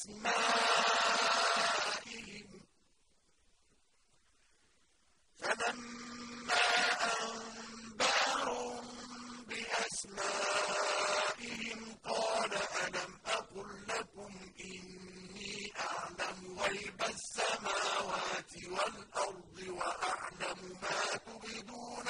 أسمائهم فلما أنباهم بأسمائهم قال ألم أقل لكم إني أعلم غيب السماوات والأرض وأعلم ما تبدون